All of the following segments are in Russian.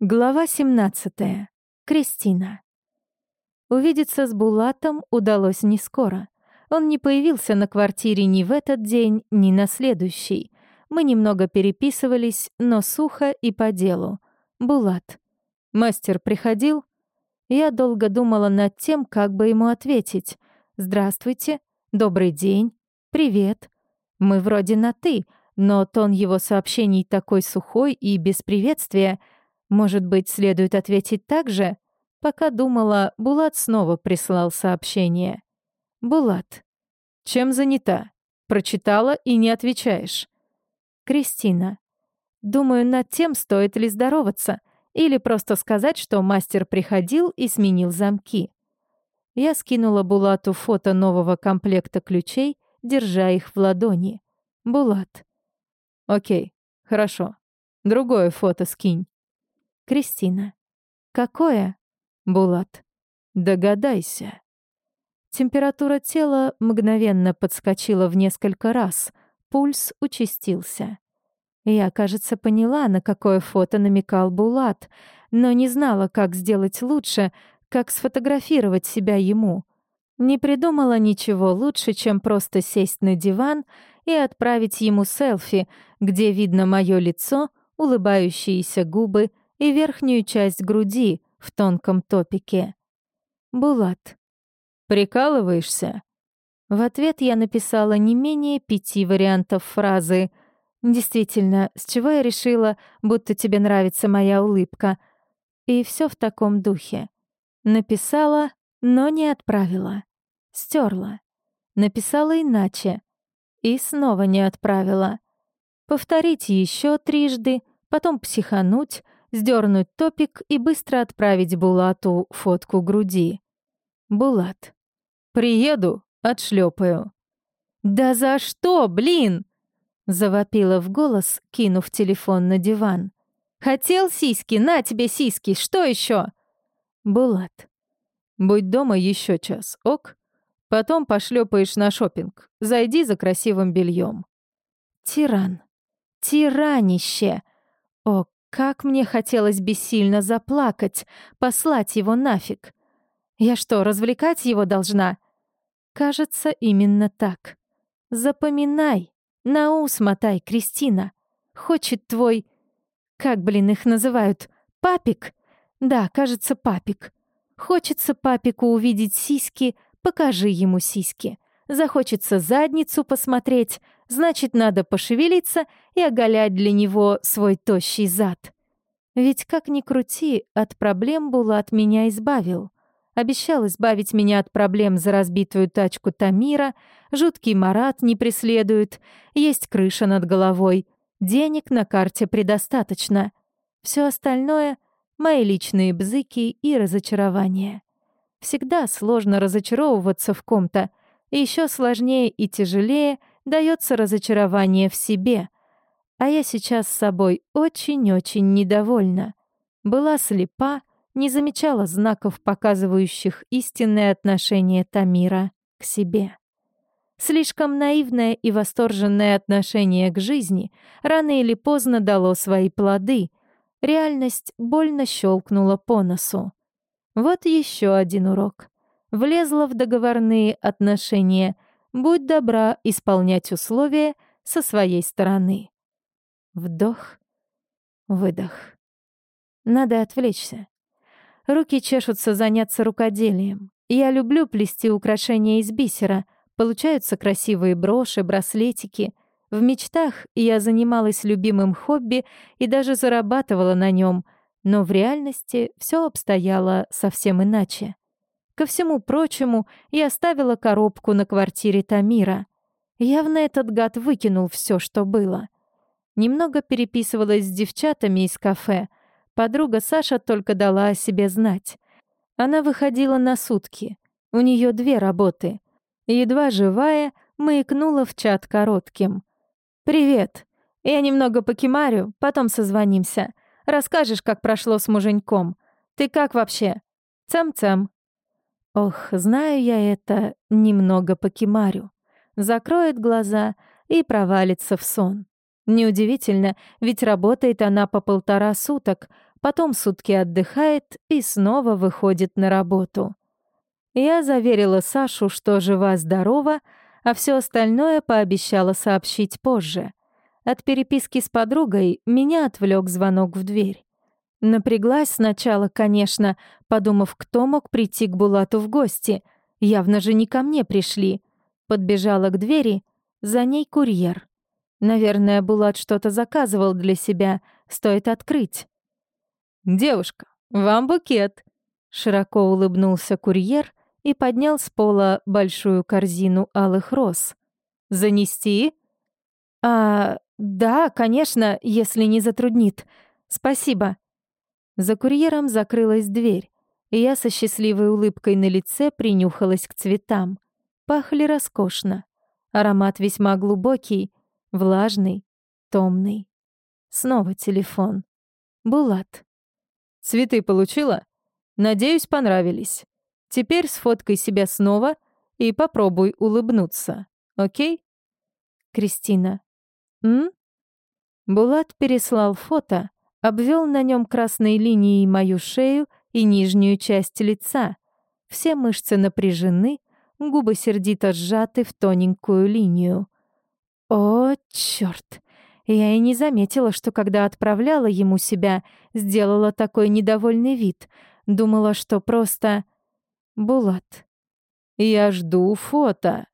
Глава 17. Кристина. Увидеться с Булатом удалось не скоро. Он не появился на квартире ни в этот день, ни на следующий. Мы немного переписывались, но сухо и по делу. Булат. Мастер приходил? Я долго думала над тем, как бы ему ответить. «Здравствуйте», «Добрый день», «Привет». Мы вроде на «ты», но тон его сообщений такой сухой и без приветствия — может быть, следует ответить так же? Пока думала, Булат снова прислал сообщение. «Булат, чем занята? Прочитала и не отвечаешь». «Кристина, думаю, над тем, стоит ли здороваться, или просто сказать, что мастер приходил и сменил замки». Я скинула Булату фото нового комплекта ключей, держа их в ладони. «Булат». «Окей, хорошо. Другое фото скинь». Кристина. Какое? Булат. Догадайся. Температура тела мгновенно подскочила в несколько раз. Пульс участился. Я, кажется, поняла, на какое фото намекал Булат, но не знала, как сделать лучше, как сфотографировать себя ему. Не придумала ничего лучше, чем просто сесть на диван и отправить ему селфи, где видно мое лицо, улыбающиеся губы и верхнюю часть груди в тонком топике. Булат. «Прикалываешься?» В ответ я написала не менее пяти вариантов фразы. «Действительно, с чего я решила, будто тебе нравится моя улыбка?» И все в таком духе. Написала, но не отправила. Стерла. Написала иначе. И снова не отправила. Повторить еще трижды, потом психануть — сдернуть топик и быстро отправить Булату фотку груди. Булат. «Приеду, отшлепаю». «Да за что, блин?» — завопила в голос, кинув телефон на диван. «Хотел сиськи? На тебе сиськи! Что еще? Булат. «Будь дома еще час, ок? Потом пошлепаешь на шопинг. Зайди за красивым бельем. Тиран. Тиранище. О, как мне хотелось бессильно заплакать, послать его нафиг. Я что, развлекать его должна? Кажется, именно так. Запоминай, на ус мотай, Кристина. Хочет твой... Как, блин, их называют? Папик? Да, кажется, папик. Хочется папику увидеть сиськи, покажи ему сиськи. Захочется задницу посмотреть, значит, надо пошевелиться и оголять для него свой тощий зад. Ведь как ни крути, от проблем Булат меня избавил. Обещал избавить меня от проблем за разбитую тачку Тамира, жуткий Марат не преследует, есть крыша над головой, денег на карте предостаточно. Все остальное — мои личные бзыки и разочарования. Всегда сложно разочаровываться в ком-то, еще сложнее и тяжелее дается разочарование в себе. А я сейчас с собой очень-очень недовольна. Была слепа, не замечала знаков, показывающих истинное отношение Тамира к себе. Слишком наивное и восторженное отношение к жизни рано или поздно дало свои плоды. Реальность больно щелкнула по носу. Вот еще один урок влезла в договорные отношения, будь добра исполнять условия со своей стороны. Вдох, выдох. Надо отвлечься. Руки чешутся заняться рукоделием. Я люблю плести украшения из бисера. Получаются красивые броши, браслетики. В мечтах я занималась любимым хобби и даже зарабатывала на нем, но в реальности все обстояло совсем иначе. Ко всему прочему, я оставила коробку на квартире Тамира. Явно этот гад выкинул все, что было. Немного переписывалась с девчатами из кафе. Подруга Саша только дала о себе знать. Она выходила на сутки. У нее две работы. Едва живая, маякнула в чат коротким. «Привет. Я немного покемарю, потом созвонимся. Расскажешь, как прошло с муженьком. Ты как вообще? Цам-цам». Ох, знаю я это, немного покемарю. Закроет глаза и провалится в сон. Неудивительно, ведь работает она по полтора суток, потом сутки отдыхает и снова выходит на работу. Я заверила Сашу, что жива-здорова, а все остальное пообещала сообщить позже. От переписки с подругой меня отвлек звонок в дверь. Напряглась сначала, конечно, подумав, кто мог прийти к Булату в гости. Явно же не ко мне пришли. Подбежала к двери, за ней курьер. Наверное, Булат что-то заказывал для себя, стоит открыть. «Девушка, вам букет!» Широко улыбнулся курьер и поднял с пола большую корзину алых роз. «Занести?» «А, да, конечно, если не затруднит. Спасибо». За курьером закрылась дверь, и я со счастливой улыбкой на лице принюхалась к цветам. Пахли роскошно. Аромат весьма глубокий, влажный, томный. Снова телефон. Булат. «Цветы получила? Надеюсь, понравились. Теперь сфоткай себя снова и попробуй улыбнуться, окей?» Кристина. «М?» Булат переслал фото, обвел на нем красной линией мою шею и нижнюю часть лица. Все мышцы напряжены, губы сердито сжаты в тоненькую линию. О, чёрт! Я и не заметила, что когда отправляла ему себя, сделала такой недовольный вид. Думала, что просто... Булат. Я жду фото.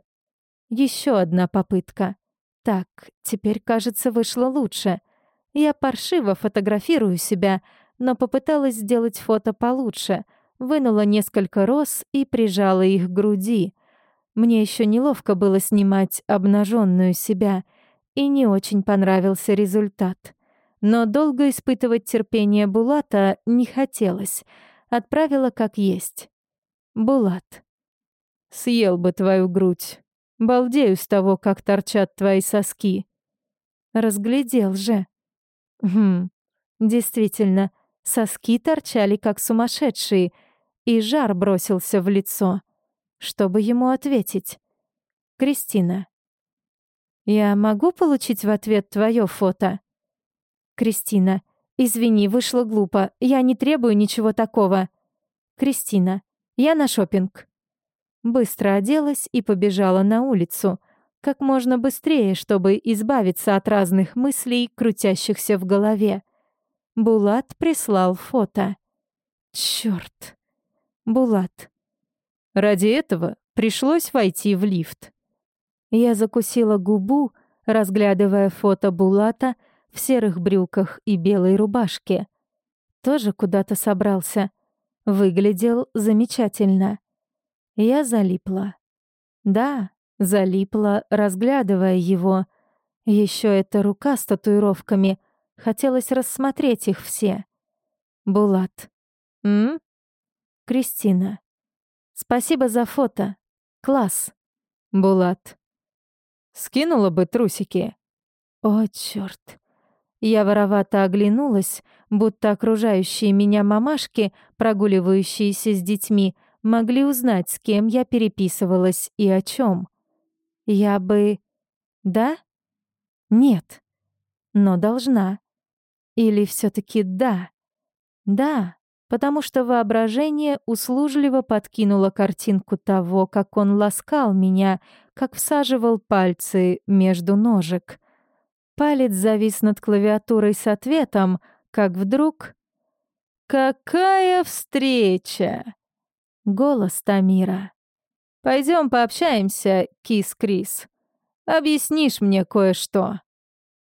Еще одна попытка. Так, теперь, кажется, вышло лучше. Я паршиво фотографирую себя, но попыталась сделать фото получше. Вынула несколько роз и прижала их к груди. Мне еще неловко было снимать обнаженную себя, и не очень понравился результат. Но долго испытывать терпение Булата не хотелось. Отправила как есть. Булат. Съел бы твою грудь. Балдею с того, как торчат твои соски. Разглядел же. Хм, действительно, соски торчали как сумасшедшие, и жар бросился в лицо. Чтобы ему ответить? Кристина. «Я могу получить в ответ твое фото?» Кристина. «Извини, вышло глупо. Я не требую ничего такого». Кристина. «Я на шопинг. Быстро оделась и побежала на улицу. Как можно быстрее, чтобы избавиться от разных мыслей, крутящихся в голове. Булат прислал фото. Чёрт. Булат. Ради этого пришлось войти в лифт. Я закусила губу, разглядывая фото Булата в серых брюках и белой рубашке. Тоже куда-то собрался. Выглядел замечательно. Я залипла. Да, залипла, разглядывая его. Еще эта рука с татуировками. Хотелось рассмотреть их все. Булат. М? Кристина. Спасибо за фото. Класс. Булат. Скинула бы трусики. О, чёрт. Я воровато оглянулась, будто окружающие меня мамашки, прогуливающиеся с детьми, могли узнать, с кем я переписывалась и о чем. Я бы... Да? Нет. Но должна. Или все таки да? Да, потому что воображение услужливо подкинуло картинку того, как он ласкал меня, как всаживал пальцы между ножек. Палец завис над клавиатурой с ответом, как вдруг... «Какая встреча!» Голос Тамира. Пойдем пообщаемся, кис Крис. Объяснишь мне кое-что».